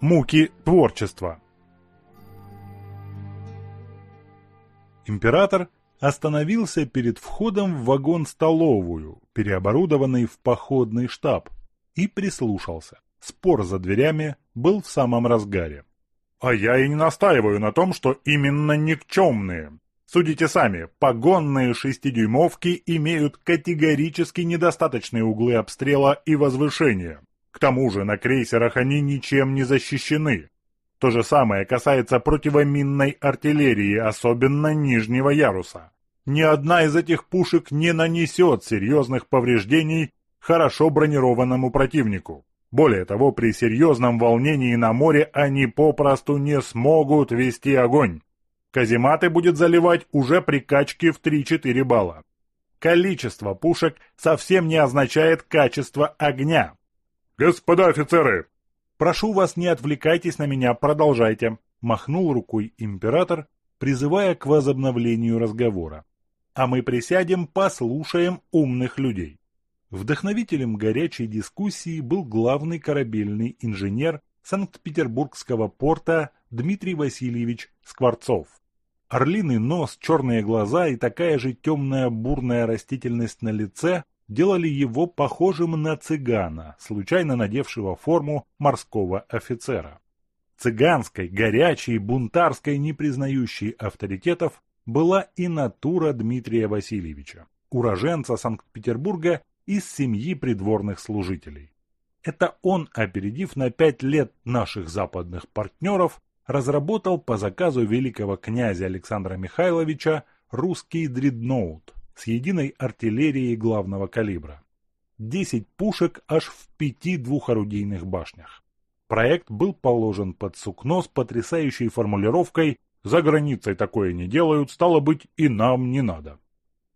Муки творчества. Император остановился перед входом в вагон-столовую, переоборудованный в походный штаб, и прислушался. Спор за дверями был в самом разгаре. А я и не настаиваю на том, что именно никчемные. Судите сами, погонные шестидюймовки имеют категорически недостаточные углы обстрела и возвышения. К тому же на крейсерах они ничем не защищены. То же самое касается противоминной артиллерии, особенно нижнего яруса. Ни одна из этих пушек не нанесет серьезных повреждений хорошо бронированному противнику. Более того, при серьезном волнении на море они попросту не смогут вести огонь. Казематы будет заливать уже при качке в 3-4 балла. Количество пушек совсем не означает качество огня. «Господа офицеры!» «Прошу вас, не отвлекайтесь на меня, продолжайте», – махнул рукой император, призывая к возобновлению разговора. «А мы присядем, послушаем умных людей». Вдохновителем горячей дискуссии был главный корабельный инженер Санкт-Петербургского порта Дмитрий Васильевич Скворцов. Орлиный нос, черные глаза и такая же темная бурная растительность на лице делали его похожим на цыгана, случайно надевшего форму морского офицера. Цыганской, горячей, бунтарской, не признающей авторитетов, была и натура Дмитрия Васильевича, уроженца Санкт-Петербурга из семьи придворных служителей. Это он, опередив на пять лет наших западных партнеров, разработал по заказу великого князя Александра Михайловича русский дредноут с единой артиллерией главного калибра. Десять пушек аж в пяти двухорудийных башнях. Проект был положен под сукно с потрясающей формулировкой «За границей такое не делают, стало быть, и нам не надо».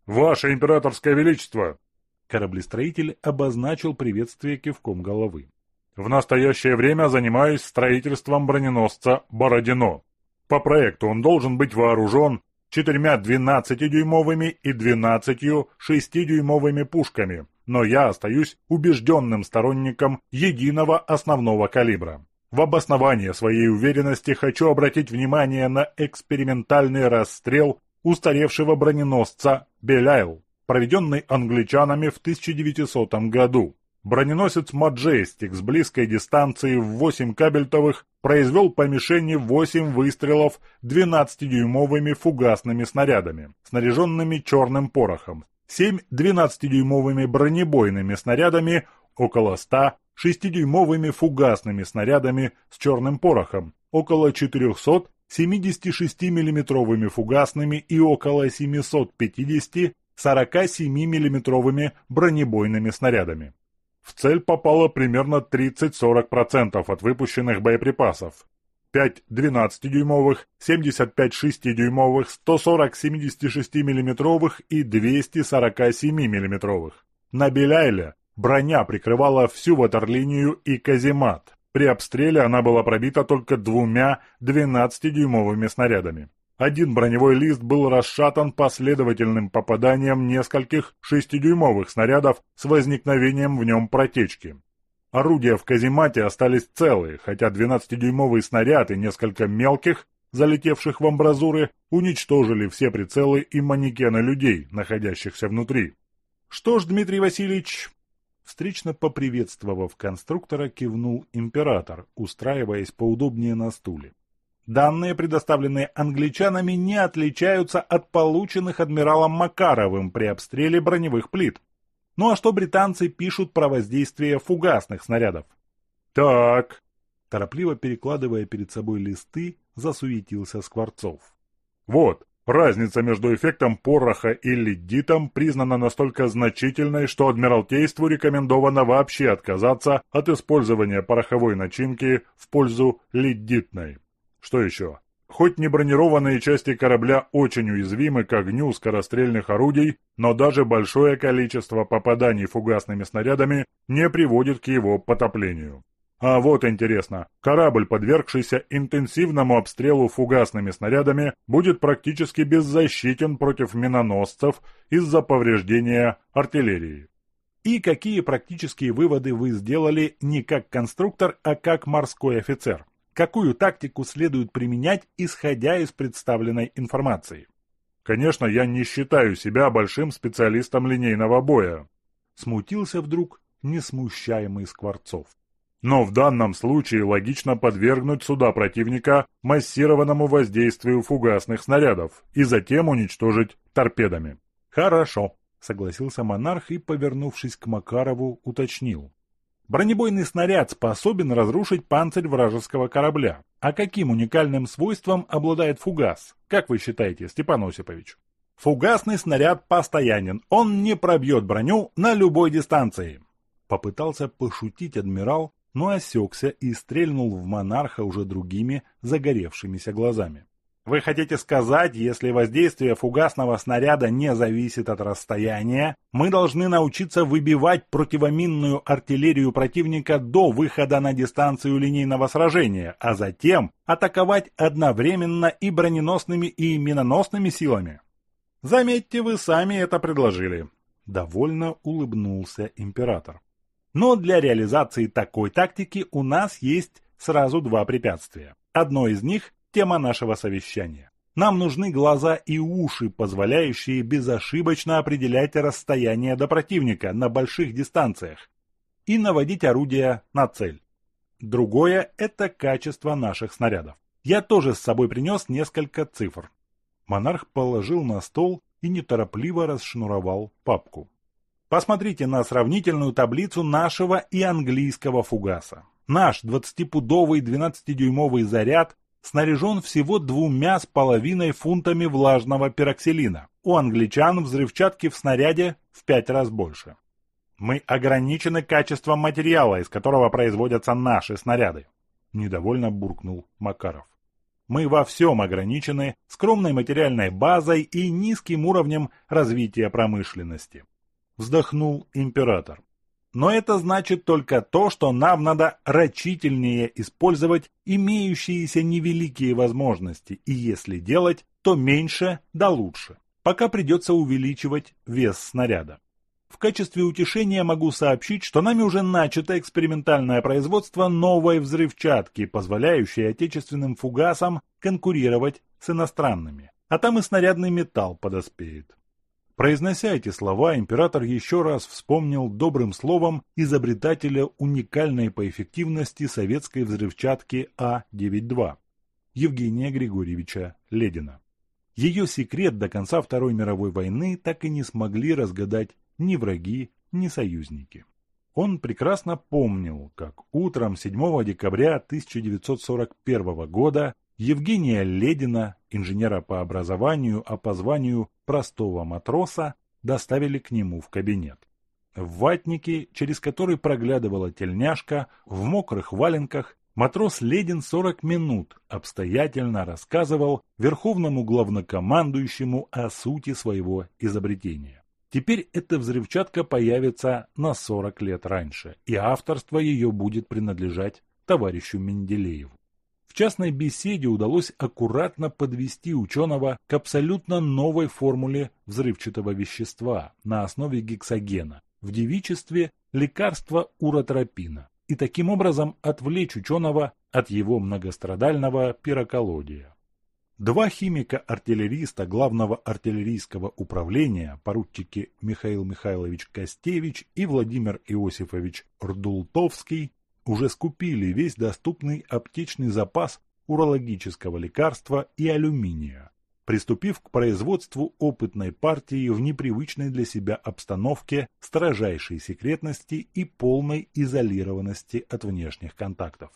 «Ваше императорское величество!» Кораблестроитель обозначил приветствие кивком головы. В настоящее время занимаюсь строительством броненосца «Бородино». По проекту он должен быть вооружен четырьмя 12-дюймовыми и 12 6-дюймовыми пушками, но я остаюсь убежденным сторонником единого основного калибра. В обоснование своей уверенности хочу обратить внимание на экспериментальный расстрел устаревшего броненосца «Беляйл» проведенный англичанами в 1900 году. Броненосец «Маджестик» с близкой дистанции в 8 кабельтовых произвел по мишени 8 выстрелов 12-дюймовыми фугасными снарядами, снаряженными черным порохом, 7 12-дюймовыми бронебойными снарядами, около 100 6-дюймовыми фугасными снарядами с черным порохом, около 400 76 миллиметровыми фугасными и около 750 47-миллиметровыми бронебойными снарядами. В цель попало примерно 30-40% от выпущенных боеприпасов. 5 12-дюймовых, 75 6-дюймовых, 140 76 миллиметровых и 247 миллиметровых. На Беляйле броня прикрывала всю ватерлинию и каземат. При обстреле она была пробита только двумя 12-дюймовыми снарядами. Один броневой лист был расшатан последовательным попаданием нескольких шестидюймовых снарядов с возникновением в нем протечки. Орудия в каземате остались целые, хотя 12-дюймовый снаряд и несколько мелких, залетевших в амбразуры, уничтожили все прицелы и манекены людей, находящихся внутри. «Что ж, Дмитрий Васильевич...» Встречно поприветствовав конструктора, кивнул император, устраиваясь поудобнее на стуле. Данные, предоставленные англичанами, не отличаются от полученных адмиралом Макаровым при обстреле броневых плит. Ну а что британцы пишут про воздействие фугасных снарядов? Так, торопливо перекладывая перед собой листы, засуетился Скворцов. Вот, разница между эффектом пороха и лидитом признана настолько значительной, что Адмиралтейству рекомендовано вообще отказаться от использования пороховой начинки в пользу лидитной. Что еще? Хоть не бронированные части корабля очень уязвимы к огню скорострельных орудий, но даже большое количество попаданий фугасными снарядами не приводит к его потоплению. А вот интересно, корабль, подвергшийся интенсивному обстрелу фугасными снарядами, будет практически беззащитен против миноносцев из-за повреждения артиллерии. И какие практические выводы вы сделали не как конструктор, а как морской офицер? Какую тактику следует применять, исходя из представленной информации. Конечно, я не считаю себя большим специалистом линейного боя. Смутился вдруг несмущаемый Скворцов. Но в данном случае логично подвергнуть суда противника массированному воздействию фугасных снарядов и затем уничтожить торпедами. Хорошо, согласился монарх и, повернувшись к Макарову, уточнил. Бронебойный снаряд способен разрушить панцирь вражеского корабля. А каким уникальным свойством обладает фугас? Как вы считаете, Степан Осипович? Фугасный снаряд постоянен, он не пробьет броню на любой дистанции. Попытался пошутить адмирал, но осекся и стрельнул в монарха уже другими загоревшимися глазами. Вы хотите сказать, если воздействие фугасного снаряда не зависит от расстояния, мы должны научиться выбивать противоминную артиллерию противника до выхода на дистанцию линейного сражения, а затем атаковать одновременно и броненосными, и миноносными силами? Заметьте, вы сами это предложили. Довольно улыбнулся император. Но для реализации такой тактики у нас есть сразу два препятствия. Одно из них Тема нашего совещания. Нам нужны глаза и уши, позволяющие безошибочно определять расстояние до противника на больших дистанциях и наводить орудия на цель. Другое – это качество наших снарядов. Я тоже с собой принес несколько цифр. Монарх положил на стол и неторопливо расшнуровал папку. Посмотрите на сравнительную таблицу нашего и английского фугаса. Наш 20-пудовый 12-дюймовый заряд снаряжен всего двумя с половиной фунтами влажного пероксилина. У англичан взрывчатки в снаряде в пять раз больше. Мы ограничены качеством материала, из которого производятся наши снаряды. Недовольно буркнул Макаров. Мы во всем ограничены скромной материальной базой и низким уровнем развития промышленности. Вздохнул император. Но это значит только то, что нам надо рачительнее использовать имеющиеся невеликие возможности, и если делать, то меньше да лучше. Пока придется увеличивать вес снаряда. В качестве утешения могу сообщить, что нами уже начато экспериментальное производство новой взрывчатки, позволяющей отечественным фугасам конкурировать с иностранными. А там и снарядный металл подоспеет. Произнося эти слова, император еще раз вспомнил добрым словом изобретателя уникальной по эффективности советской взрывчатки А-92 Евгения Григорьевича Ледина. Ее секрет до конца Второй мировой войны так и не смогли разгадать ни враги, ни союзники. Он прекрасно помнил, как утром 7 декабря 1941 года Евгения Ледина, инженера по образованию, а по званию простого матроса, доставили к нему в кабинет. В ватнике, через который проглядывала тельняшка, в мокрых валенках, матрос Ледин 40 минут обстоятельно рассказывал верховному главнокомандующему о сути своего изобретения. Теперь эта взрывчатка появится на 40 лет раньше, и авторство ее будет принадлежать товарищу Менделееву. В частной беседе удалось аккуратно подвести ученого к абсолютно новой формуле взрывчатого вещества на основе гексогена, в девичестве лекарства уротропина, и таким образом отвлечь ученого от его многострадального пироколодия. Два химика-артиллериста главного артиллерийского управления, поручики Михаил Михайлович Костевич и Владимир Иосифович Рдултовский, уже скупили весь доступный аптечный запас урологического лекарства и алюминия, приступив к производству опытной партии в непривычной для себя обстановке строжайшей секретности и полной изолированности от внешних контактов.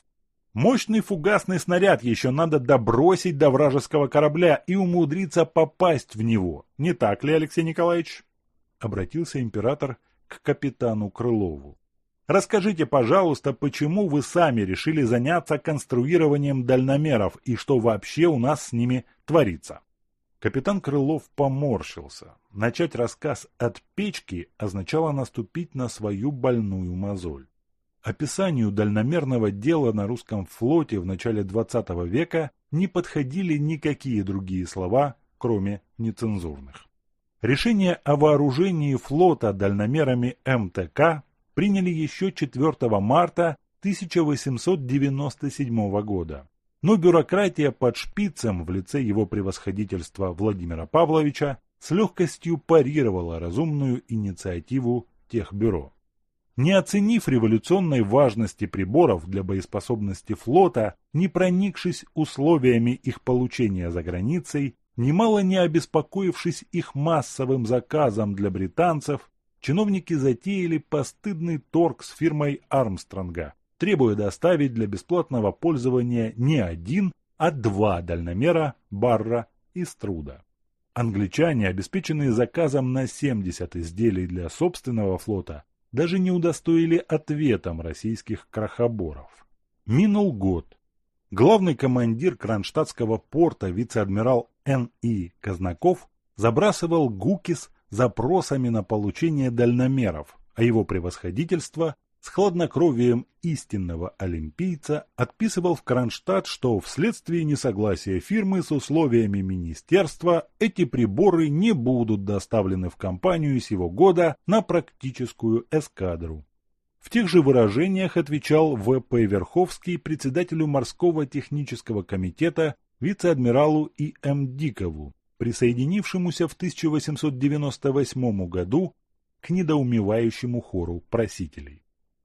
Мощный фугасный снаряд еще надо добросить до вражеского корабля и умудриться попасть в него. Не так ли, Алексей Николаевич? Обратился император к капитану Крылову. Расскажите, пожалуйста, почему вы сами решили заняться конструированием дальномеров и что вообще у нас с ними творится? Капитан Крылов поморщился. Начать рассказ от печки означало наступить на свою больную мозоль. Описанию дальномерного дела на русском флоте в начале XX века не подходили никакие другие слова, кроме нецензурных. Решение о вооружении флота дальномерами МТК приняли еще 4 марта 1897 года. Но бюрократия под шпицем в лице его превосходительства Владимира Павловича с легкостью парировала разумную инициативу Техбюро. Не оценив революционной важности приборов для боеспособности флота, не проникшись условиями их получения за границей, немало не обеспокоившись их массовым заказом для британцев, чиновники затеяли постыдный торг с фирмой Армстронга, требуя доставить для бесплатного пользования не один, а два дальномера Барра и Струда. Англичане, обеспеченные заказом на 70 изделий для собственного флота, даже не удостоили ответом российских крахоборов. Минул год. Главный командир Кронштадтского порта вице-адмирал Н.И. Казнаков забрасывал ГУКИС запросами на получение дальномеров, а его превосходительство с хладнокровием истинного олимпийца отписывал в Кронштадт, что вследствие несогласия фирмы с условиями министерства эти приборы не будут доставлены в компанию сего года на практическую эскадру. В тех же выражениях отвечал В.П. Верховский председателю морского технического комитета вице-адмиралу И.М. Дикову, присоединившемуся в 1898 году к недоумевающему хору просителей.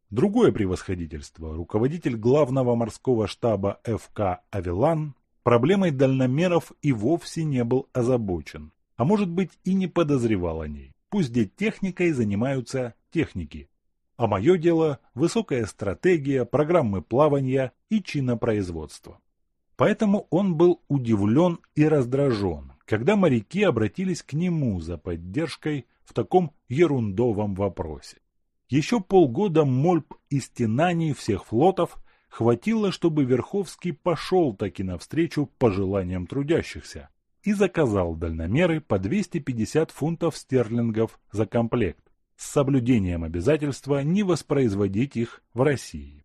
Другое превосходительство, руководитель главного морского штаба ФК «Авелан», проблемой дальномеров и вовсе не был озабочен, а может быть и не подозревал о ней. Пусть где техникой занимаются техники. А мое дело – высокая стратегия, программы плавания и чинопроизводства. Поэтому он был удивлен и раздражен, когда моряки обратились к нему за поддержкой в таком ерундовом вопросе. Еще полгода мольб и стенаний всех флотов хватило, чтобы Верховский пошел таки навстречу пожеланиям трудящихся и заказал дальномеры по 250 фунтов стерлингов за комплект с соблюдением обязательства не воспроизводить их в России.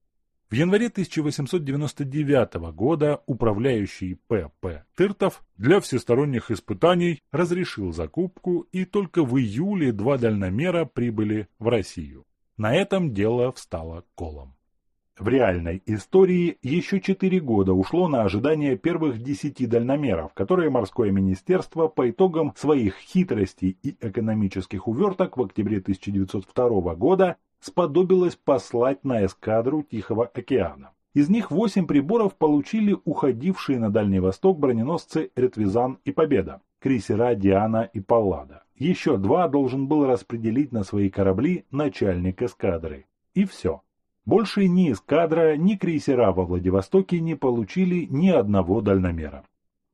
В январе 1899 года управляющий П.П. Тыртов для всесторонних испытаний разрешил закупку и только в июле два дальномера прибыли в Россию. На этом дело встало колом. В реальной истории еще четыре года ушло на ожидание первых десяти дальномеров, которые морское министерство по итогам своих хитростей и экономических уверток в октябре 1902 года сподобилось послать на эскадру Тихого океана. Из них восемь приборов получили уходившие на Дальний Восток броненосцы «Ретвизан» и «Победа», крейсера «Диана» и «Паллада». Еще два должен был распределить на свои корабли начальник эскадры. И все. Больше ни эскадра, ни крейсера во Владивостоке не получили ни одного дальномера.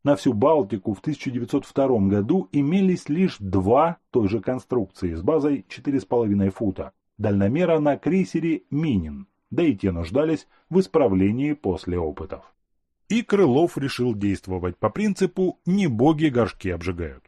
На всю Балтику в 1902 году имелись лишь два той же конструкции с базой 4,5 фута. Дальномера на крейсере «Минин», да и те нуждались в исправлении после опытов. И Крылов решил действовать по принципу «не боги горшки обжигают».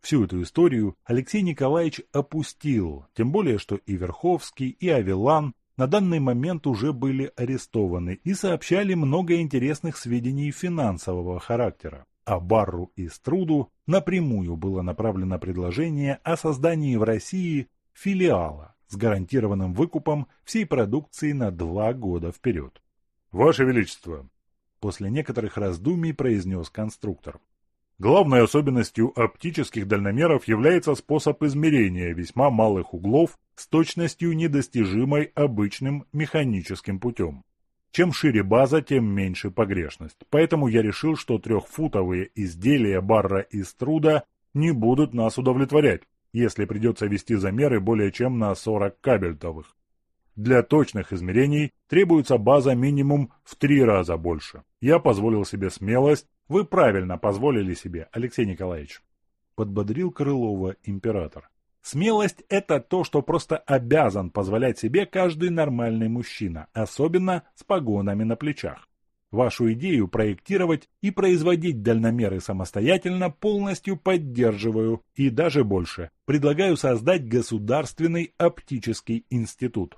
Всю эту историю Алексей Николаевич опустил, тем более, что и Верховский, и Авелан на данный момент уже были арестованы и сообщали много интересных сведений финансового характера. А Барру и Струду напрямую было направлено предложение о создании в России филиала с гарантированным выкупом всей продукции на два года вперед. «Ваше Величество!» После некоторых раздумий произнес конструктор. Главной особенностью оптических дальномеров является способ измерения весьма малых углов с точностью недостижимой обычным механическим путем. Чем шире база, тем меньше погрешность. Поэтому я решил, что трехфутовые изделия барра из труда не будут нас удовлетворять, если придется вести замеры более чем на 40 кабельтовых. Для точных измерений требуется база минимум в три раза больше. Я позволил себе смелость вы правильно позволили себе, Алексей Николаевич. Подбодрил Крылова император. Смелость – это то, что просто обязан позволять себе каждый нормальный мужчина, особенно с погонами на плечах. Вашу идею проектировать и производить дальномеры самостоятельно полностью поддерживаю и даже больше. Предлагаю создать Государственный оптический институт.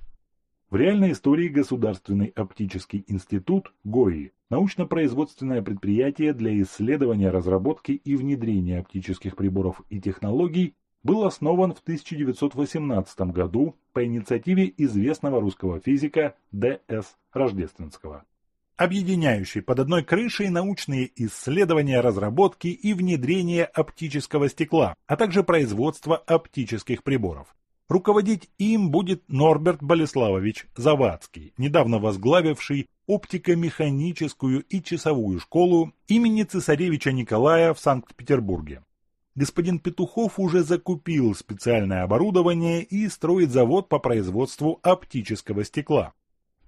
В реальной истории Государственный оптический институт ГОИ – научно-производственное предприятие для исследования, разработки и внедрения оптических приборов и технологий был основан в 1918 году по инициативе известного русского физика Д.С. Рождественского объединяющий под одной крышей научные исследования, разработки и внедрение оптического стекла, а также производство оптических приборов. Руководить им будет Норберт Болеславович Завадский, недавно возглавивший оптико-механическую и часовую школу имени цесаревича Николая в Санкт-Петербурге. Господин Петухов уже закупил специальное оборудование и строит завод по производству оптического стекла.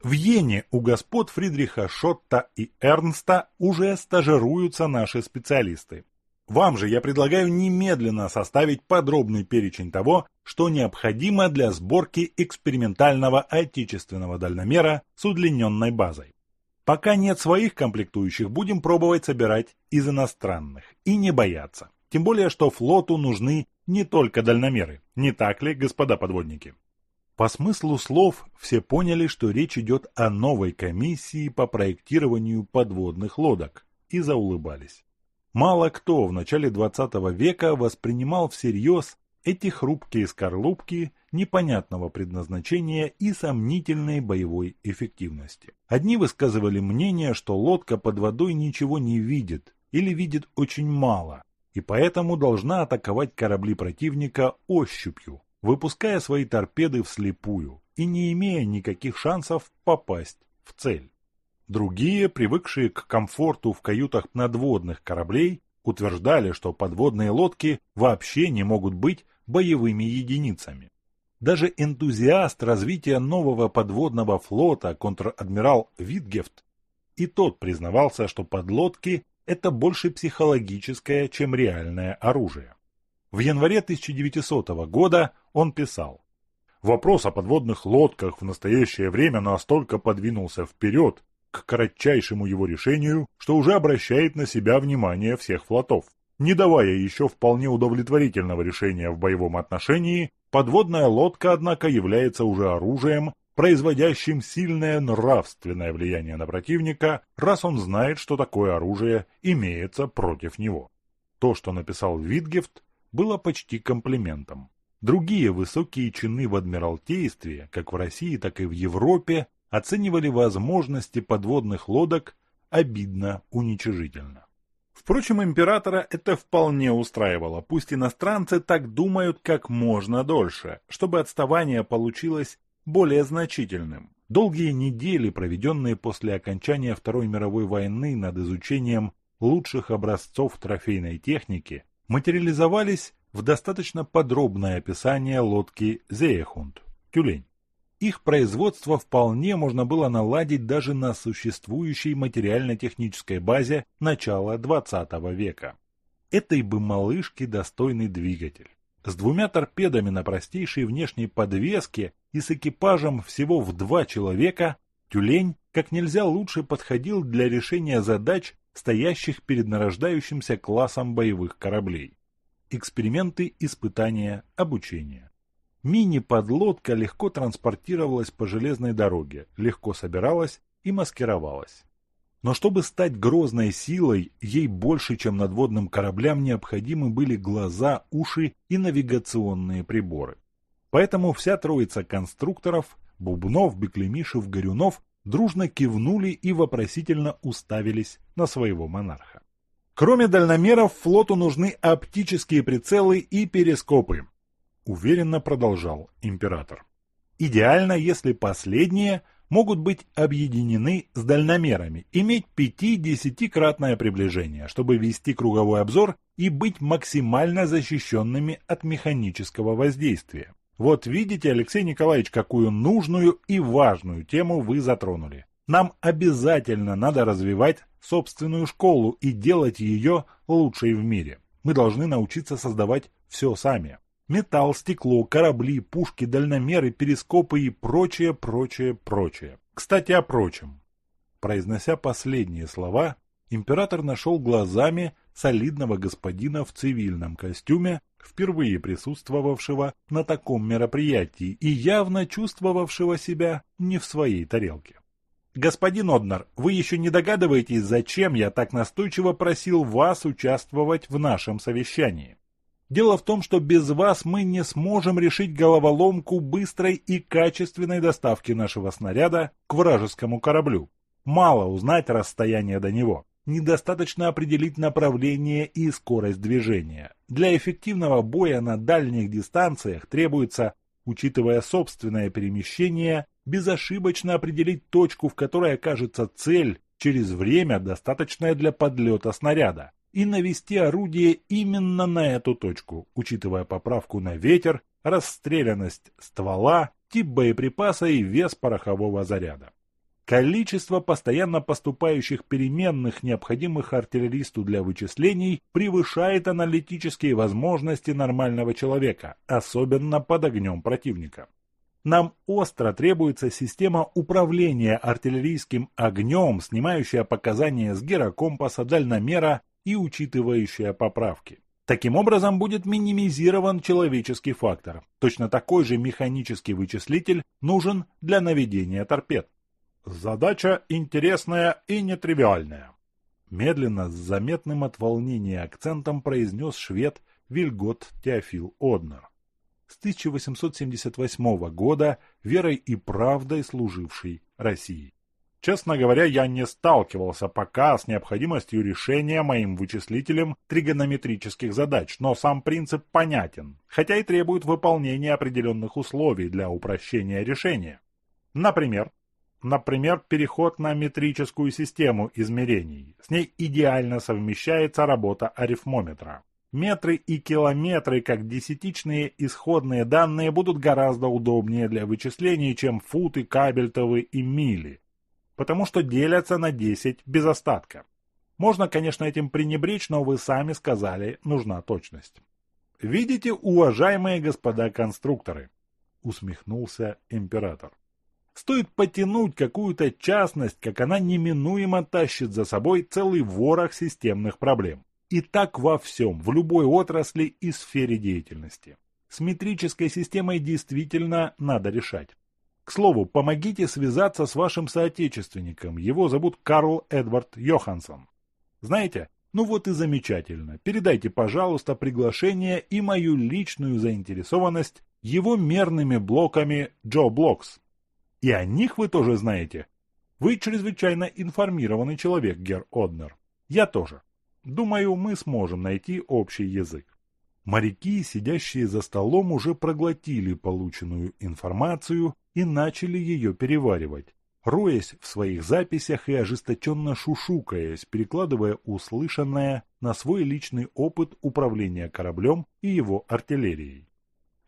В Йене у господ Фридриха Шотта и Эрнста уже стажируются наши специалисты. Вам же я предлагаю немедленно составить подробный перечень того, что необходимо для сборки экспериментального отечественного дальномера с удлиненной базой. Пока нет своих комплектующих, будем пробовать собирать из иностранных и не бояться. Тем более, что флоту нужны не только дальномеры, не так ли, господа подводники? По смыслу слов все поняли, что речь идет о новой комиссии по проектированию подводных лодок, и заулыбались. Мало кто в начале XX века воспринимал всерьез эти хрупкие скорлупки непонятного предназначения и сомнительной боевой эффективности. Одни высказывали мнение, что лодка под водой ничего не видит или видит очень мало, и поэтому должна атаковать корабли противника ощупью, выпуская свои торпеды вслепую и не имея никаких шансов попасть в цель. Другие, привыкшие к комфорту в каютах надводных кораблей, утверждали, что подводные лодки вообще не могут быть боевыми единицами. Даже энтузиаст развития нового подводного флота контр-адмирал Витгефт и тот признавался, что подлодки – это больше психологическое, чем реальное оружие. В январе 1900 года он писал Вопрос о подводных лодках в настоящее время настолько подвинулся вперед к кратчайшему его решению, что уже обращает на себя внимание всех флотов. Не давая еще вполне удовлетворительного решения в боевом отношении, подводная лодка, однако, является уже оружием, производящим сильное нравственное влияние на противника, раз он знает, что такое оружие имеется против него. То, что написал Витгефт, было почти комплиментом. Другие высокие чины в Адмиралтействе, как в России, так и в Европе, оценивали возможности подводных лодок обидно уничижительно. Впрочем, императора это вполне устраивало, пусть иностранцы так думают как можно дольше, чтобы отставание получилось более значительным. Долгие недели, проведенные после окончания Второй мировой войны над изучением лучших образцов трофейной техники, материализовались в достаточно подробное описание лодки «Зеехунд» – «Тюлень». Их производство вполне можно было наладить даже на существующей материально-технической базе начала XX века. Этой бы малышке достойный двигатель. С двумя торпедами на простейшей внешней подвеске и с экипажем всего в два человека «Тюлень» как нельзя лучше подходил для решения задач стоящих перед нарождающимся классом боевых кораблей. Эксперименты, испытания, обучение. Мини-подлодка легко транспортировалась по железной дороге, легко собиралась и маскировалась. Но чтобы стать грозной силой, ей больше, чем надводным кораблям, необходимы были глаза, уши и навигационные приборы. Поэтому вся троица конструкторов – Бубнов, Беклемишев, Горюнов дружно кивнули и вопросительно уставились на своего монарха. Кроме дальномеров, флоту нужны оптические прицелы и перископы, уверенно продолжал император. Идеально, если последние могут быть объединены с дальномерами, иметь 5-10-кратное приближение, чтобы вести круговой обзор и быть максимально защищенными от механического воздействия. Вот видите, Алексей Николаевич, какую нужную и важную тему вы затронули. Нам обязательно надо развивать собственную школу и делать ее лучшей в мире. Мы должны научиться создавать все сами. Металл, стекло, корабли, пушки, дальномеры, перископы и прочее, прочее, прочее. Кстати, о прочем. Произнося последние слова, император нашел глазами солидного господина в цивильном костюме впервые присутствовавшего на таком мероприятии и явно чувствовавшего себя не в своей тарелке. «Господин Однар, вы еще не догадываетесь, зачем я так настойчиво просил вас участвовать в нашем совещании?» Дело в том, что без вас мы не сможем решить головоломку быстрой и качественной доставки нашего снаряда к вражескому кораблю. Мало узнать расстояние до него. Недостаточно определить направление и скорость движения. Для эффективного боя на дальних дистанциях требуется, учитывая собственное перемещение, безошибочно определить точку, в которой окажется цель через время, достаточное для подлета снаряда, и навести орудие именно на эту точку, учитывая поправку на ветер, расстрелянность ствола, тип боеприпаса и вес порохового заряда. Количество постоянно поступающих переменных, необходимых артиллеристу для вычислений, превышает аналитические возможности нормального человека, особенно под огнем противника. Нам остро требуется система управления артиллерийским огнем, снимающая показания с гирокомпаса, дальномера и учитывающая поправки. Таким образом будет минимизирован человеческий фактор. Точно такой же механический вычислитель нужен для наведения торпед. Задача интересная и нетривиальная. Медленно, с заметным от волнения акцентом произнес швед Вильгот Теофил Однер. С 1878 года верой и правдой служивший России. Честно говоря, я не сталкивался пока с необходимостью решения моим вычислителем тригонометрических задач, но сам принцип понятен, хотя и требует выполнения определенных условий для упрощения решения. Например, Например, переход на метрическую систему измерений. С ней идеально совмещается работа арифмометра. Метры и километры, как десятичные исходные данные, будут гораздо удобнее для вычислений, чем футы, кабельтовы и мили, потому что делятся на 10 без остатка. Можно, конечно, этим пренебречь, но вы сами сказали, нужна точность. «Видите, уважаемые господа конструкторы?» — усмехнулся император. Стоит потянуть какую-то частность, как она неминуемо тащит за собой целый ворох системных проблем. И так во всем, в любой отрасли и сфере деятельности. С метрической системой действительно надо решать. К слову, помогите связаться с вашим соотечественником. Его зовут Карл Эдвард Йоханссон. Знаете, ну вот и замечательно. Передайте, пожалуйста, приглашение и мою личную заинтересованность его мерными блоками Joe Blocks. И о них вы тоже знаете. Вы чрезвычайно информированный человек, Гер Однер. Я тоже. Думаю, мы сможем найти общий язык. Моряки, сидящие за столом, уже проглотили полученную информацию и начали ее переваривать, роясь в своих записях и ожесточенно шушукаясь, перекладывая услышанное на свой личный опыт управления кораблем и его артиллерией.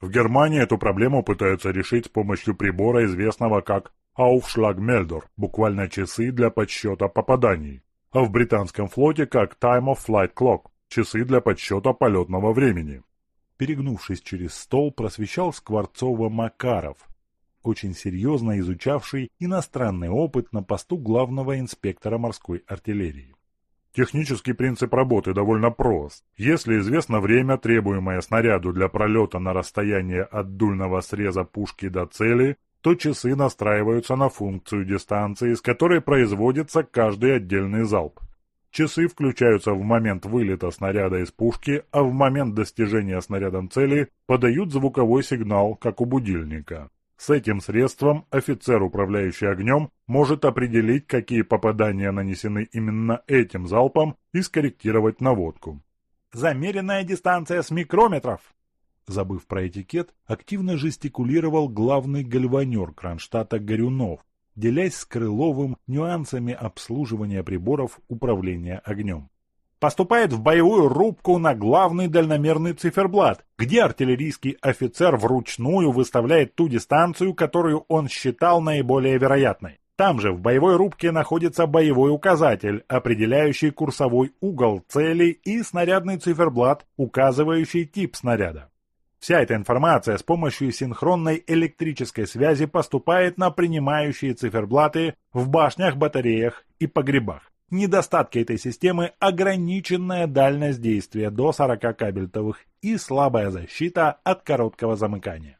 В Германии эту проблему пытаются решить с помощью прибора, известного как Aufschlagmelder, буквально часы для подсчета попаданий, а в британском флоте как Time of Flight Clock, часы для подсчета полетного времени. Перегнувшись через стол, просвещал Скворцова Макаров, очень серьезно изучавший иностранный опыт на посту главного инспектора морской артиллерии. Технический принцип работы довольно прост. Если известно время, требуемое снаряду для пролета на расстояние от дульного среза пушки до цели, то часы настраиваются на функцию дистанции, с которой производится каждый отдельный залп. Часы включаются в момент вылета снаряда из пушки, а в момент достижения снарядом цели подают звуковой сигнал, как у будильника. С этим средством офицер, управляющий огнем, может определить, какие попадания нанесены именно этим залпом и скорректировать наводку. Замеренная дистанция с микрометров! Забыв про этикет, активно жестикулировал главный гальванер Кронштадта Горюнов, делясь с Крыловым нюансами обслуживания приборов управления огнем поступает в боевую рубку на главный дальномерный циферблат, где артиллерийский офицер вручную выставляет ту дистанцию, которую он считал наиболее вероятной. Там же в боевой рубке находится боевой указатель, определяющий курсовой угол цели и снарядный циферблат, указывающий тип снаряда. Вся эта информация с помощью синхронной электрической связи поступает на принимающие циферблаты в башнях, батареях и погребах. Недостатки этой системы – ограниченная дальность действия до 40 кабельтовых и слабая защита от короткого замыкания.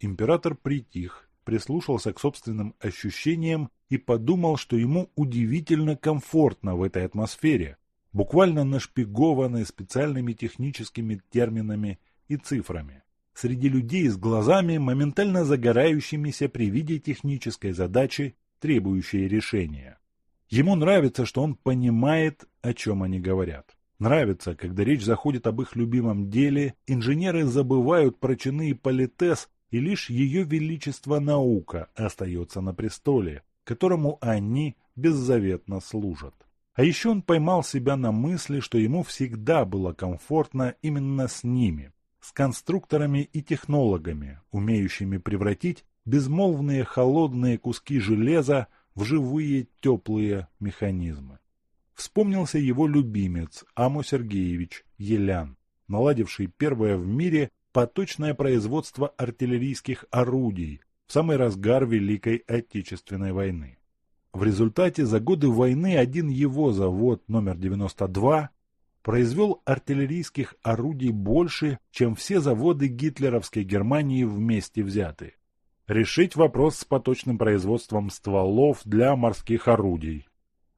Император притих, прислушался к собственным ощущениям и подумал, что ему удивительно комфортно в этой атмосфере, буквально нашпигованной специальными техническими терминами и цифрами. Среди людей с глазами, моментально загорающимися при виде технической задачи, требующей решения. Ему нравится, что он понимает, о чем они говорят. Нравится, когда речь заходит об их любимом деле, инженеры забывают про чины и политес, и лишь ее величество наука остается на престоле, которому они беззаветно служат. А еще он поймал себя на мысли, что ему всегда было комфортно именно с ними, с конструкторами и технологами, умеющими превратить безмолвные холодные куски железа в живые теплые механизмы. Вспомнился его любимец Аму Сергеевич Елян, наладивший первое в мире поточное производство артиллерийских орудий в самый разгар Великой Отечественной войны. В результате за годы войны один его завод номер 92 произвел артиллерийских орудий больше, чем все заводы гитлеровской Германии вместе взятые. Решить вопрос с поточным производством стволов для морских орудий.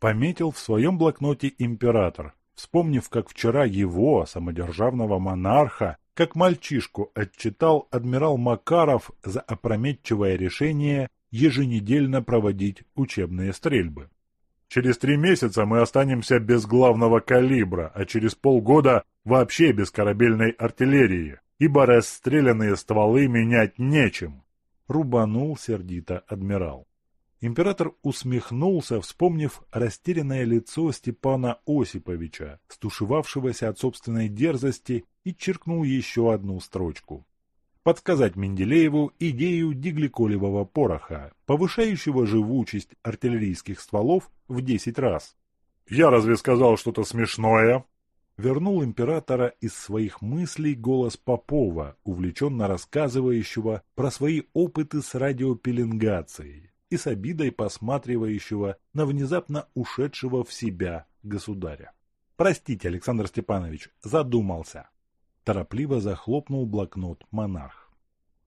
Пометил в своем блокноте император, вспомнив, как вчера его, самодержавного монарха, как мальчишку отчитал адмирал Макаров за опрометчивое решение еженедельно проводить учебные стрельбы. Через три месяца мы останемся без главного калибра, а через полгода вообще без корабельной артиллерии, ибо расстрелянные стволы менять нечем. Рубанул сердито адмирал. Император усмехнулся, вспомнив растерянное лицо Степана Осиповича, стушевавшегося от собственной дерзости, и черкнул еще одну строчку подсказать Менделееву идею дигликолевого пороха, повышающего живучесть артиллерийских стволов в 10 раз. «Я разве сказал что-то смешное?» Вернул императора из своих мыслей голос Попова, увлеченно рассказывающего про свои опыты с радиопеленгацией и с обидой посматривающего на внезапно ушедшего в себя государя. «Простите, Александр Степанович, задумался». Торопливо захлопнул блокнот монарх.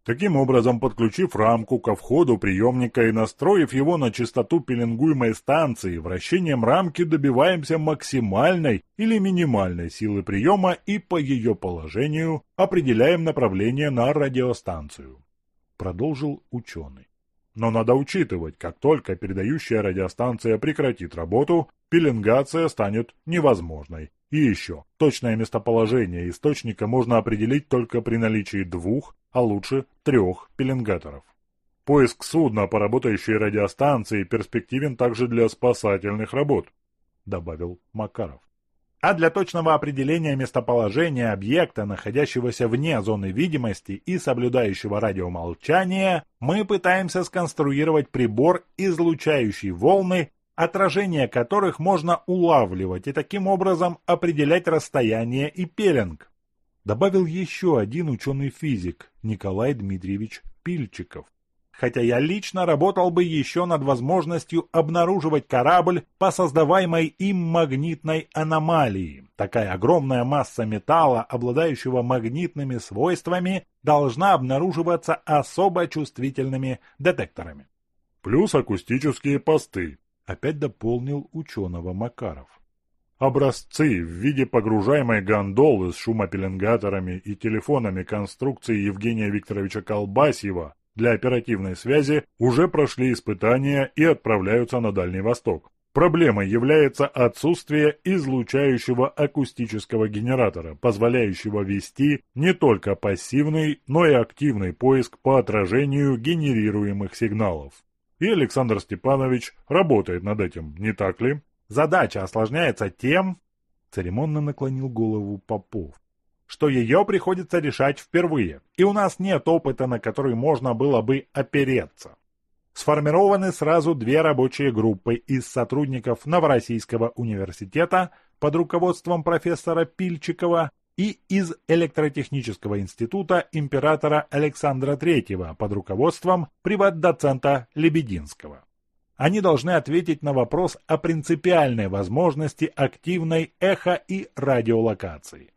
Таким образом, подключив рамку ко входу приемника и настроив его на частоту пеленгуемой станции, вращением рамки добиваемся максимальной или минимальной силы приема и по ее положению определяем направление на радиостанцию. Продолжил ученый. Но надо учитывать, как только передающая радиостанция прекратит работу, пеленгация станет невозможной, и еще, точное местоположение источника можно определить только при наличии двух, а лучше трех пеленгаторов. Поиск судна по работающей радиостанции перспективен также для спасательных работ, добавил Макаров. А для точного определения местоположения объекта, находящегося вне зоны видимости и соблюдающего радиомолчание, мы пытаемся сконструировать прибор, излучающий волны отражение которых можно улавливать и таким образом определять расстояние и пеленг. Добавил еще один ученый-физик, Николай Дмитриевич Пильчиков. Хотя я лично работал бы еще над возможностью обнаруживать корабль по создаваемой им магнитной аномалии. Такая огромная масса металла, обладающего магнитными свойствами, должна обнаруживаться особо чувствительными детекторами. Плюс акустические посты, Опять дополнил ученого Макаров. Образцы в виде погружаемой гондолы с шумопеленгаторами и телефонами конструкции Евгения Викторовича Колбасьева для оперативной связи уже прошли испытания и отправляются на Дальний Восток. Проблемой является отсутствие излучающего акустического генератора, позволяющего вести не только пассивный, но и активный поиск по отражению генерируемых сигналов. И Александр Степанович работает над этим, не так ли? Задача осложняется тем, церемонно наклонил голову Попов, что ее приходится решать впервые, и у нас нет опыта, на который можно было бы опереться. Сформированы сразу две рабочие группы из сотрудников Новороссийского университета под руководством профессора Пильчикова и из Электротехнического института императора Александра III под руководством приват-доцента Лебединского. Они должны ответить на вопрос о принципиальной возможности активной эхо- и радиолокации.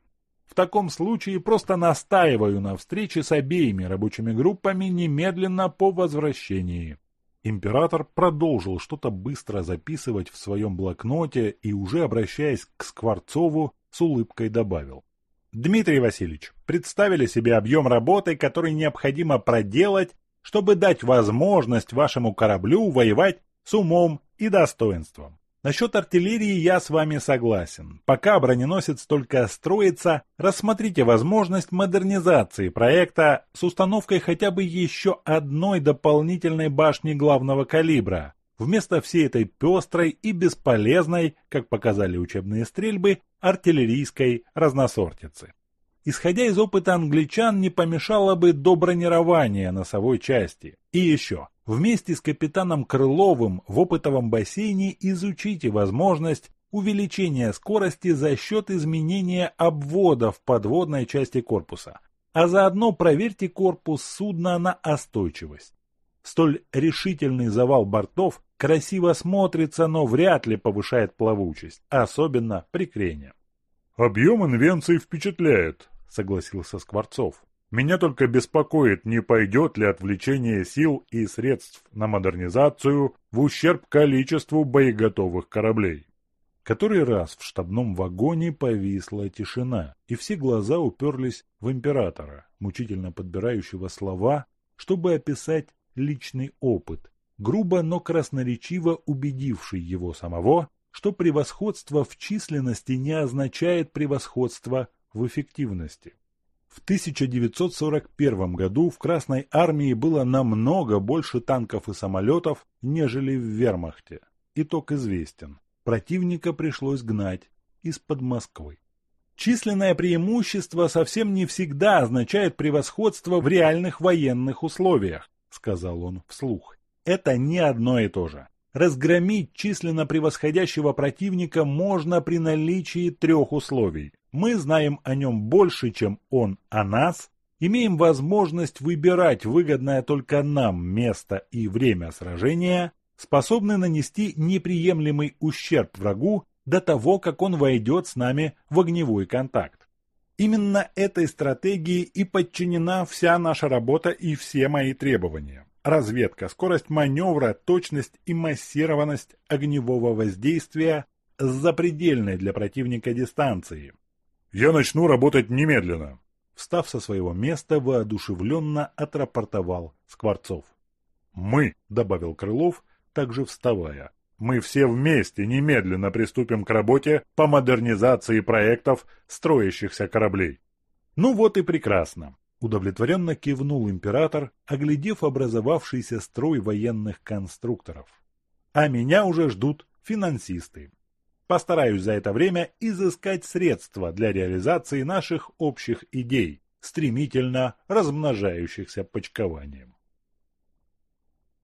В таком случае просто настаиваю на встрече с обеими рабочими группами немедленно по возвращении. Император продолжил что-то быстро записывать в своем блокноте и, уже обращаясь к Скворцову, с улыбкой добавил. «Дмитрий Васильевич, представили себе объем работы, который необходимо проделать, чтобы дать возможность вашему кораблю воевать с умом и достоинством. Насчет артиллерии я с вами согласен. Пока броненосец только строится, рассмотрите возможность модернизации проекта с установкой хотя бы еще одной дополнительной башни главного калибра, вместо всей этой пестрой и бесполезной, как показали учебные стрельбы, артиллерийской разносортицы. Исходя из опыта англичан, не помешало бы до бронирования носовой части. И еще, вместе с капитаном Крыловым в опытовом бассейне изучите возможность увеличения скорости за счет изменения обвода в подводной части корпуса. А заодно проверьте корпус судна на остойчивость. Столь решительный завал бортов красиво смотрится, но вряд ли повышает плавучесть, особенно при крене. «Объем инвенции впечатляет», — согласился Скворцов. «Меня только беспокоит, не пойдет ли отвлечение сил и средств на модернизацию в ущерб количеству боеготовых кораблей». Который раз в штабном вагоне повисла тишина, и все глаза уперлись в императора, мучительно подбирающего слова, чтобы описать личный опыт, грубо, но красноречиво убедивший его самого, что превосходство в численности не означает превосходство в эффективности. В 1941 году в Красной армии было намного больше танков и самолетов, нежели в вермахте. Итог известен. Противника пришлось гнать из-под Москвы. Численное преимущество совсем не всегда означает превосходство в реальных военных условиях, сказал он вслух. Это не одно и то же. Разгромить численно превосходящего противника можно при наличии трех условий. Мы знаем о нем больше, чем он о нас, имеем возможность выбирать выгодное только нам место и время сражения, способны нанести неприемлемый ущерб врагу до того, как он войдет с нами в огневой контакт. Именно этой стратегии и подчинена вся наша работа и все мои требования. Разведка, скорость маневра, точность и массированность огневого воздействия с запредельной для противника дистанцией. «Я начну работать немедленно», встав со своего места, воодушевленно отрапортовал Скворцов. «Мы», — добавил Крылов, также вставая, «мы все вместе немедленно приступим к работе по модернизации проектов строящихся кораблей». «Ну вот и прекрасно. Удовлетворенно кивнул император, оглядев образовавшийся строй военных конструкторов. А меня уже ждут финансисты. Постараюсь за это время изыскать средства для реализации наших общих идей, стремительно размножающихся почкованием.